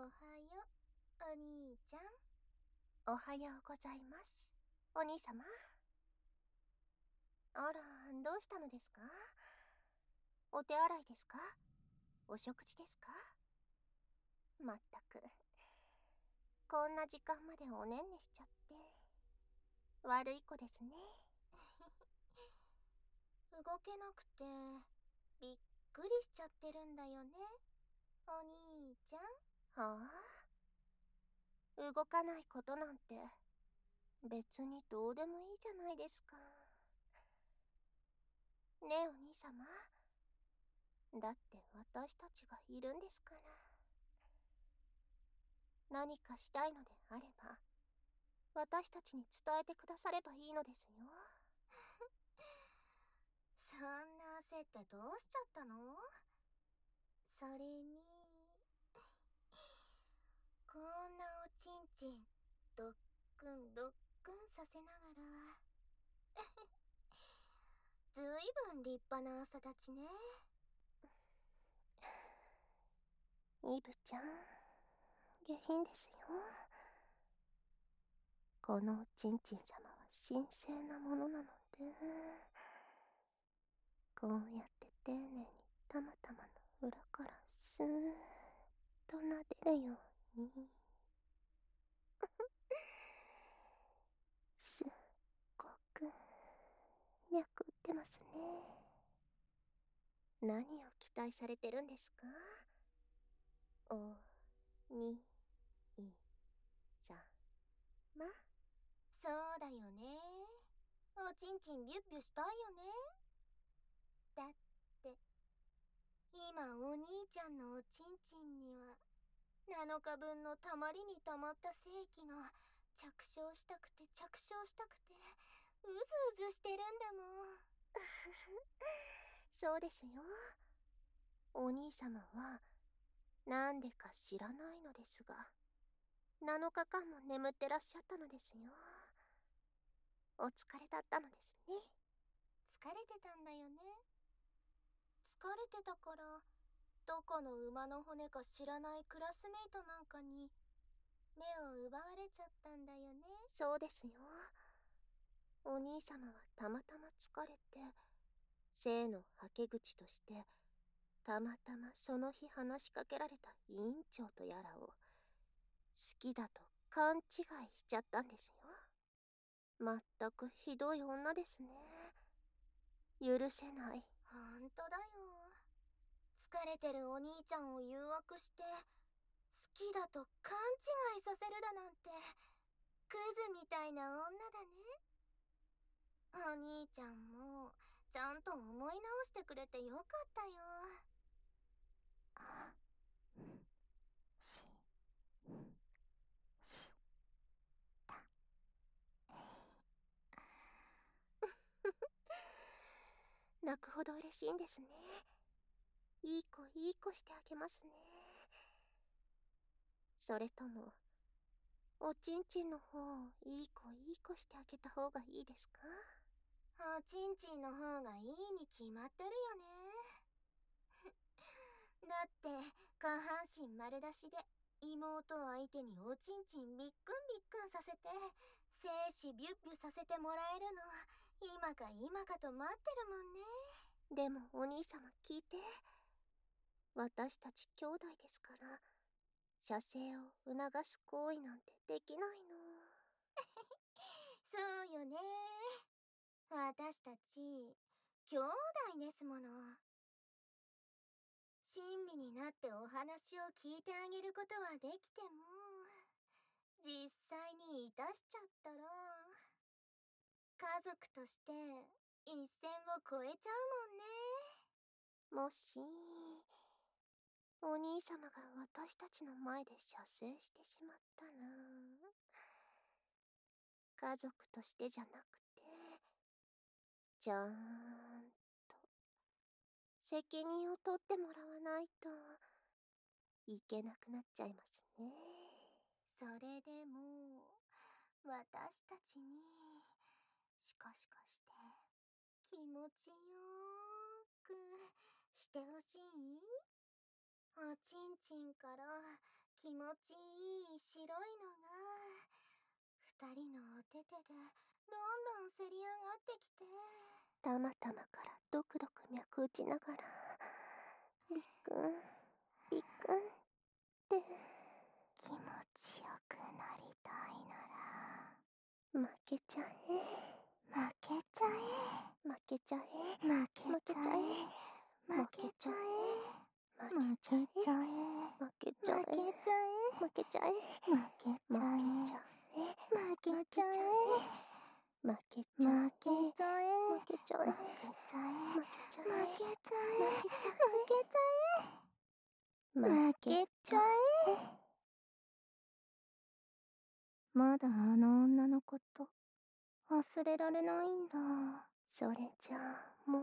おはよう、お兄ちゃん。おはようございます。お兄様。あら、どうしたのですか？お手洗いですか？お食事ですか？まったく。こんな時間までおねんねしちゃって。悪い子ですね。動けなくて、びっくりしちゃってるんだよね。お兄ちゃん。はあ？動かないことなんて、別にどうでもいいじゃないですか。ねえお兄様。だって私たちがいるんですから。何かしたいのであれば、私たちに伝えてくださればいいのですよ。そんな焦ってどうしちゃったの？それに、こんなおちんちん、どっくんどっくんさせながら。ずいぶん立派な朝立ちね。イブちゃん、下品ですよ。このおちんちん様は神聖なものなので、こうやって丁寧にたまたまの裏からスーッと撫でるよう。すっごく脈打ってますね。何を期待されてるんですか？おにいさまそうだよね。おちんちんビュッビュしたいよね。だって、今お兄ちゃんのおちんちんには、7日分のたまりにたまった精液が着床したくて着床したくて、うずうずしてるんだもん。そうですよ。お兄様は、なんでか知らないのですが、7日間も眠ってらっしゃったのですよ。お疲れだったのですね。疲れてたんだよね。疲れてたから、どこの馬の骨か知らないクラスメイトなんかに、目を奪われちゃったんだよね。そうですよ。お兄様はたまたま疲れて、性のはけ口として、たまたまその日話しかけられた委員長とやらを、好きだと勘違いしちゃったんですよ。まったくひどい女ですね。許せない。ほんとだよ。疲れてるお兄ちゃんを誘惑して、好きだと勘違いさせるだなんて、クズみたいな女だね。お兄ちゃんも、ちゃんと思い直してくれてよかったよ。あし、した。泣くほど嬉しいんですね。いい子いい子してあげますね。それとも、おちんちんの方をいい子いい子してあげた方がいいですか？おちんちんの方がいいに決まってるよね。だって、下半身丸出しで、妹を相手におちんちんびっくんびっくんさせて、精子ビュッビュさせてもらえるの、今か今かと待ってるもんね。でもお兄様聞いて。私たち兄弟ですから、射精を促す行為なんてできないの。そうよね。私たち、兄弟ですもの。親身になってお話を聞いてあげることはできても、実際にいたしちゃったら、家族として一線を越えちゃうもんね。もし、お兄様が私たちの前で射精してしまったら、家族としてじゃなくて、ちゃんと、責任を取ってもらわないといけなくなっちゃいますね。それでも、私たちに、シコシコして、気持ちよーくしてほしい？おちんちんから気持ちいい白いのが二人のお手手でどんどんせり上がってきて。たまたまからドクドク脈打ちながらびっくんびっくんって。気持ちよくなりたいなら。負けちゃえ。負けちゃえ。負けちゃえ。負けちゃえ。負けちゃえ負けちゃえ。負けちゃえ。負けちゃえ。負けちゃえ。負けちゃ負けちゃえ。え負けちゃえ。負けちゃえ。負けちゃえ。負けちゃえ。負けちゃえ。負けちゃえ。負けちゃえ。負負けちゃえ。まだあの女のこと忘れられないんだ。それじゃあもう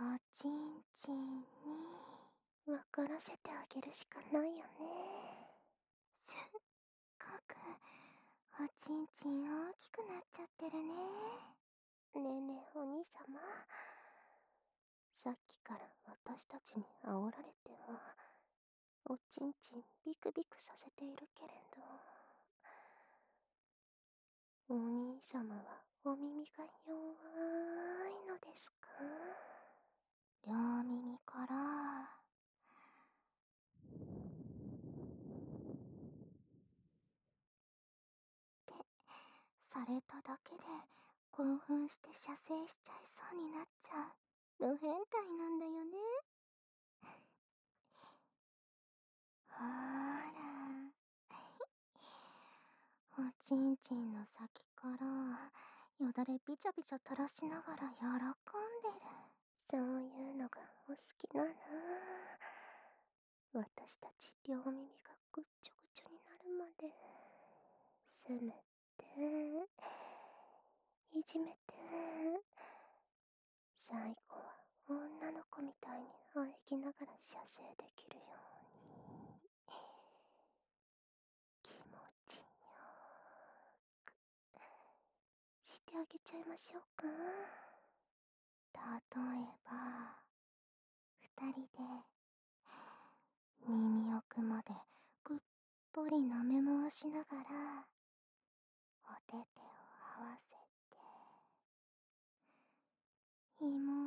おちんちんに分からせてあげるしかないよね。すっごくおちんちん大きくなっちゃってるね。ねえねえお兄様。さっきから私たちに煽られてはおちんちんビクビクさせているけれど。お兄様はお耳が弱いのですか？両耳から。ってされただけで興奮して射精しちゃいそうになっちゃう。無変態なんだよね。ほーら。おちんちんの先からよだれびちゃびちゃ垂らしながら喜んでる。そういうのがお好きなら私たち両耳がぐっちょぐちょになるまでせめていじめて最後は女の子みたいに喘ぎながら射精できるように気持ちよくしてあげちゃいましょうか。例えば二人で耳奥までぐっぽり舐め回しながらお手手を合わせて妹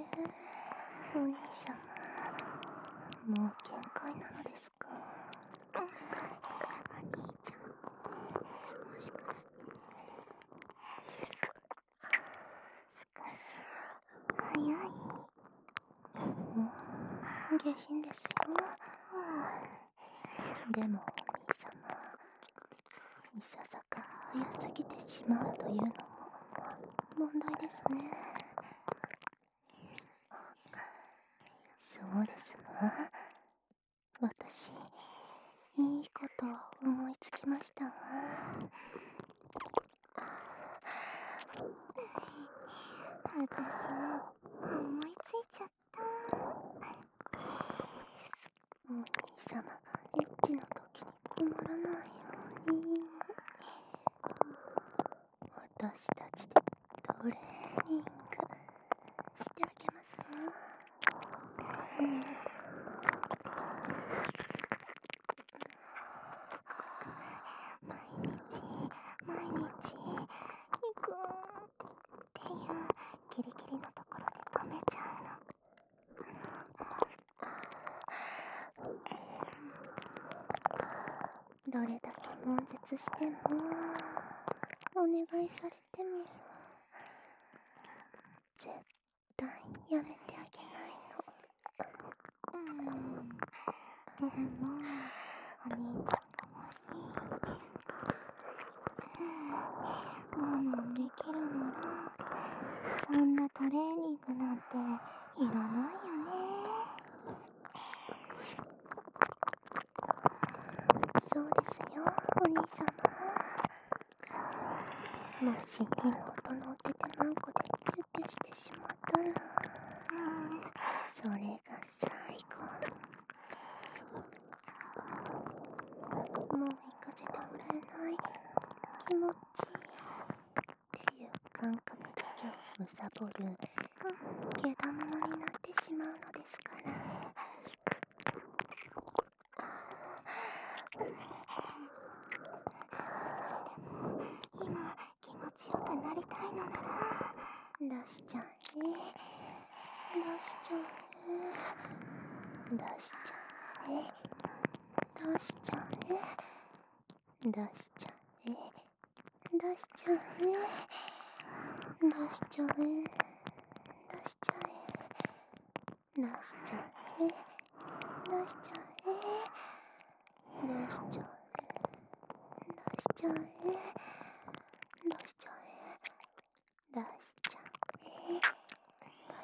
れお兄様もう限界なのですか？お兄ちゃんもしかして少し早い。下品ですよでもお兄様いささか早すぎてしまうというのも問題ですね。そうです。な私いいこと思いつきました。わ私も思いついちゃった。お兄様エッチの時に困らないよどれだけ悶絶してもお願いされても絶対やめてあげないの。うん。でも様もし妹のお手手まんこでキュッキしてしまったらそれが最後。もう行かせてもらえない気持ち。っていう感覚だけをむさぼる毛玉になってしまうのですから。なりたいのなら出しちゃえ出しちゃえ出しちゃう出しちゃう出しちゃう出しちゃう出しちゃう出しちゃう出しちゃう出しちゃう出しちゃう出しちゃう出しちゃえ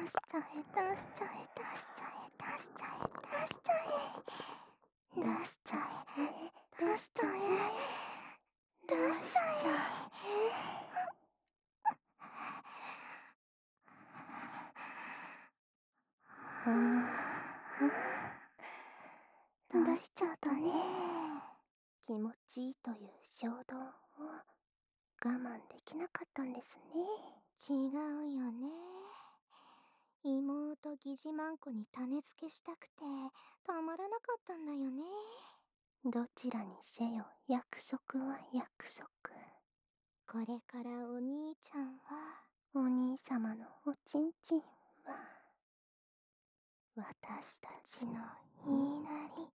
出しちゃえ出しちゃえ出しちゃえ出しちゃえ出しちゃえ出しちゃえ出しちゃえ出しちゃえ出しちゃったね。気持ちいいという衝動を我慢できなかったんですね。違うよね。妹疑似マンコに種付けしたくてたまらなかったんだよね。どちらにせよ約束は約束。これからお兄ちゃんは？お兄様のおちんちんは？私たちの言いなり